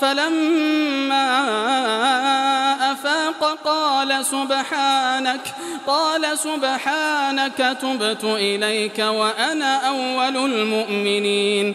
فلما أفاق قال سبحانك قال سبحانك تبت إليك وأنا أول المؤمنين.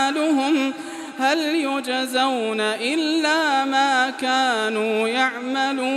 أعمالهم هل يجزون إلا ما كانوا يعملون